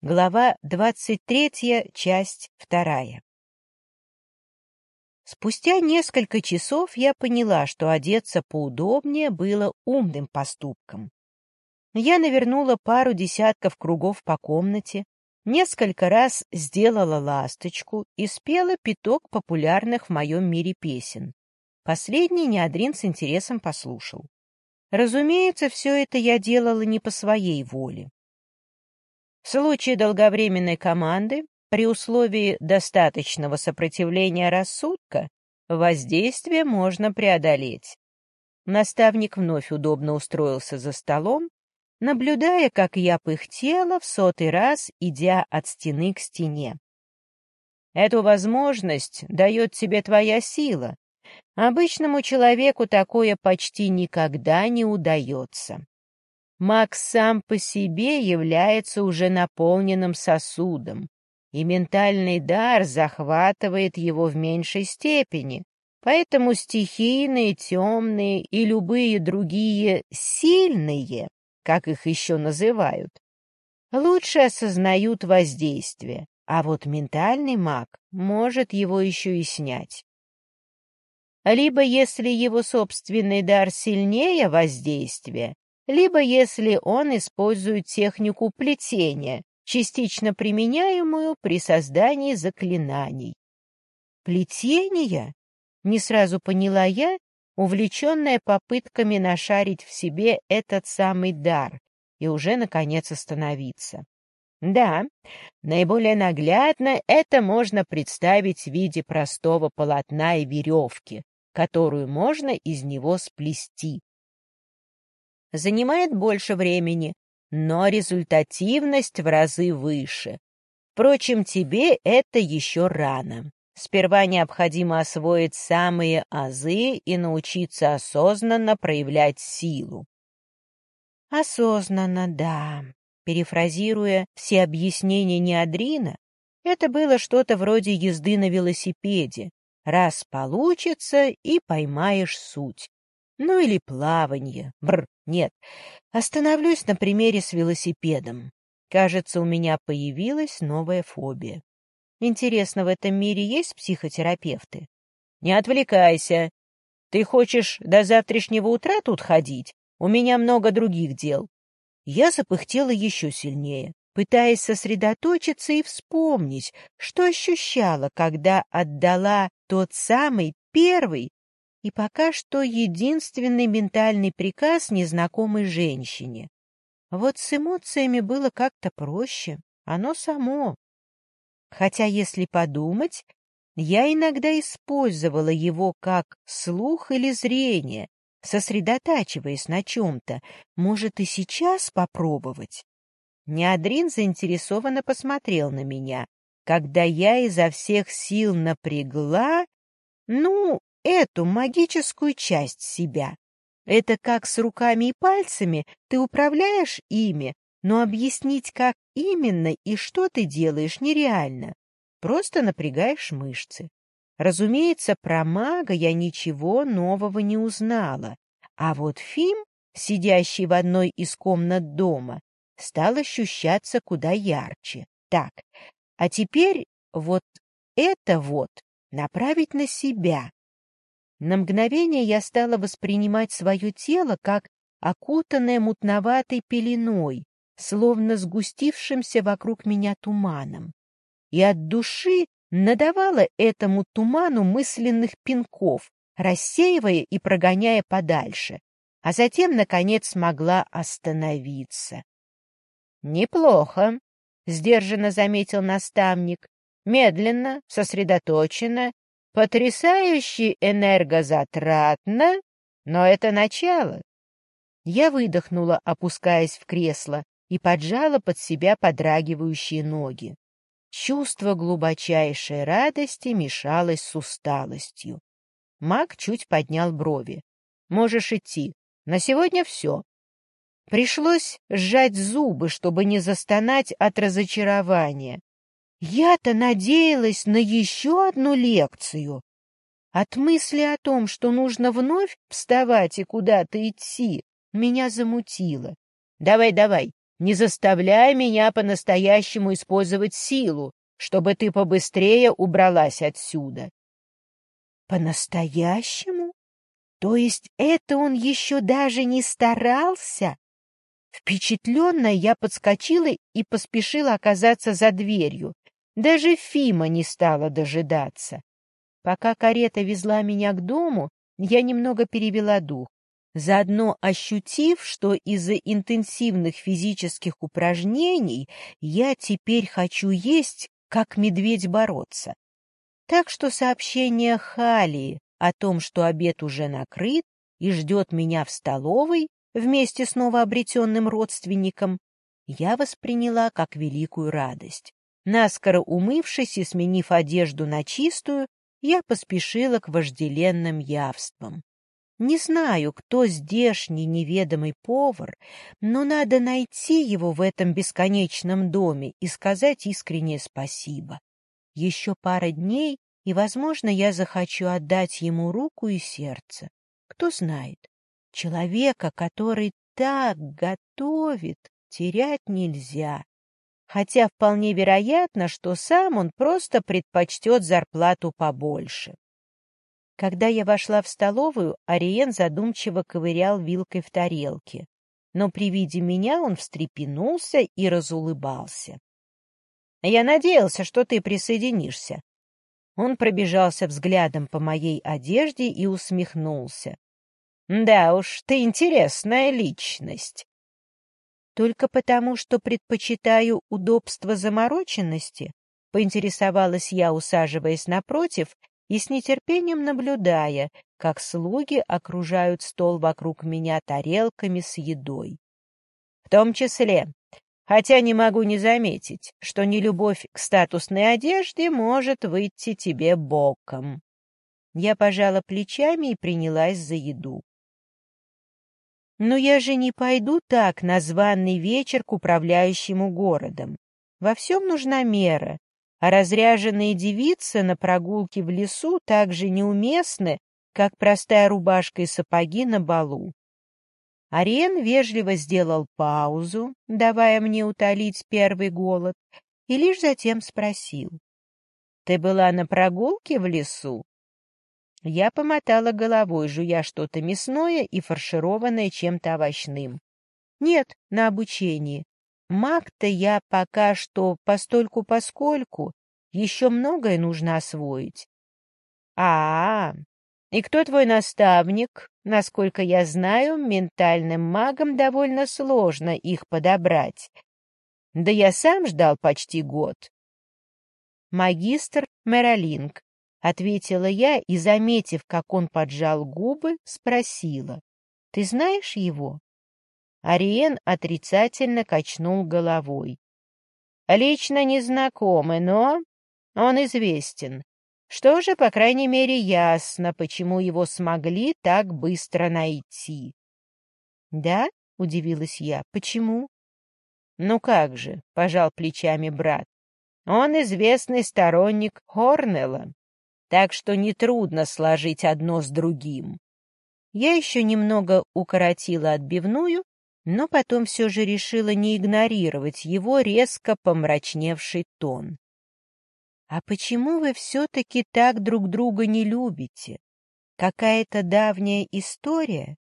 Глава 23, часть 2. Спустя несколько часов я поняла, что одеться поудобнее было умным поступком. Я навернула пару десятков кругов по комнате, несколько раз сделала ласточку и спела пяток популярных в моем мире песен. Последний Неодрин с интересом послушал. Разумеется, все это я делала не по своей воле. В случае долговременной команды, при условии достаточного сопротивления рассудка, воздействие можно преодолеть. Наставник вновь удобно устроился за столом, наблюдая, как я пыхтела в сотый раз, идя от стены к стене. Эту возможность дает тебе твоя сила. Обычному человеку такое почти никогда не удается. Маг сам по себе является уже наполненным сосудом, и ментальный дар захватывает его в меньшей степени, поэтому стихийные, темные и любые другие «сильные», как их еще называют, лучше осознают воздействие, а вот ментальный маг может его еще и снять. Либо если его собственный дар сильнее воздействия, либо если он использует технику плетения, частично применяемую при создании заклинаний. Плетение? Не сразу поняла я, увлеченная попытками нашарить в себе этот самый дар и уже, наконец, остановиться. Да, наиболее наглядно это можно представить в виде простого полотна и веревки, которую можно из него сплести занимает больше времени, но результативность в разы выше. Впрочем, тебе это еще рано. Сперва необходимо освоить самые азы и научиться осознанно проявлять силу. Осознанно, да. Перефразируя все объяснения Неадрина, это было что-то вроде езды на велосипеде. Раз получится, и поймаешь суть. Ну или плавание. Бр, нет. Остановлюсь на примере с велосипедом. Кажется, у меня появилась новая фобия. Интересно, в этом мире есть психотерапевты? Не отвлекайся. Ты хочешь до завтрашнего утра тут ходить? У меня много других дел. Я запыхтела еще сильнее, пытаясь сосредоточиться и вспомнить, что ощущала, когда отдала тот самый первый и пока что единственный ментальный приказ незнакомой женщине. Вот с эмоциями было как-то проще, оно само. Хотя, если подумать, я иногда использовала его как слух или зрение, сосредотачиваясь на чем-то. Может, и сейчас попробовать? Неадрин заинтересованно посмотрел на меня, когда я изо всех сил напрягла, ну, эту магическую часть себя. Это как с руками и пальцами, ты управляешь ими, но объяснить, как именно и что ты делаешь, нереально. Просто напрягаешь мышцы. Разумеется, про мага я ничего нового не узнала. А вот Фим, сидящий в одной из комнат дома, стал ощущаться куда ярче. Так, а теперь вот это вот направить на себя. На мгновение я стала воспринимать свое тело как окутанное мутноватой пеленой, словно сгустившимся вокруг меня туманом. И от души надавала этому туману мысленных пинков, рассеивая и прогоняя подальше, а затем, наконец, смогла остановиться. — Неплохо, — сдержанно заметил наставник, медленно, сосредоточенно Потрясающе энергозатратно, но это начало. Я выдохнула, опускаясь в кресло, и поджала под себя подрагивающие ноги. Чувство глубочайшей радости мешалось с усталостью. Маг чуть поднял брови. «Можешь идти. На сегодня все». Пришлось сжать зубы, чтобы не застонать от разочарования. Я-то надеялась на еще одну лекцию. От мысли о том, что нужно вновь вставать и куда-то идти, меня замутило. Давай, давай, Не заставляй меня по-настоящему использовать силу, чтобы ты побыстрее убралась отсюда. По-настоящему? То есть это он еще даже не старался? Впечатленная, я подскочила и поспешила оказаться за дверью. Даже Фима не стала дожидаться. Пока карета везла меня к дому, я немного перевела дух, заодно ощутив, что из-за интенсивных физических упражнений я теперь хочу есть, как медведь бороться. Так что сообщение Халии о том, что обед уже накрыт и ждет меня в столовой вместе с новообретенным родственником, я восприняла как великую радость. Наскоро умывшись и сменив одежду на чистую, я поспешила к вожделенным явствам. Не знаю, кто здешний неведомый повар, но надо найти его в этом бесконечном доме и сказать искреннее спасибо. Еще пара дней, и, возможно, я захочу отдать ему руку и сердце. Кто знает, человека, который так готовит, терять нельзя. Хотя вполне вероятно, что сам он просто предпочтет зарплату побольше. Когда я вошла в столовую, Ариен задумчиво ковырял вилкой в тарелке. Но при виде меня он встрепенулся и разулыбался. «Я надеялся, что ты присоединишься». Он пробежался взглядом по моей одежде и усмехнулся. «Да уж, ты интересная личность». «Только потому, что предпочитаю удобство замороченности?» — поинтересовалась я, усаживаясь напротив и с нетерпением наблюдая, как слуги окружают стол вокруг меня тарелками с едой. В том числе, хотя не могу не заметить, что нелюбовь к статусной одежде может выйти тебе боком. Я пожала плечами и принялась за еду. Но я же не пойду так на званный вечер к управляющему городом. Во всем нужна мера, а разряженные девицы на прогулке в лесу так же неуместны, как простая рубашка и сапоги на балу. Ариен вежливо сделал паузу, давая мне утолить первый голод, и лишь затем спросил. — Ты была на прогулке в лесу? Я помотала головой, жуя что-то мясное и фаршированное чем-то овощным. — Нет, на обучении. Маг-то я пока что постольку-поскольку, еще многое нужно освоить. А, -а, а И кто твой наставник? Насколько я знаю, ментальным магам довольно сложно их подобрать. Да я сам ждал почти год. Магистр Мералинг, — ответила я и, заметив, как он поджал губы, спросила. — Ты знаешь его? Ариен отрицательно качнул головой. «Лично не знакомы, но он известен. Что же, по крайней мере, ясно, почему его смогли так быстро найти». «Да?» — удивилась я. «Почему?» «Ну как же», — пожал плечами брат. «Он известный сторонник Хорнелла, так что нетрудно сложить одно с другим». Я еще немного укоротила отбивную но потом все же решила не игнорировать его резко помрачневший тон. «А почему вы все-таки так друг друга не любите? Какая-то давняя история?»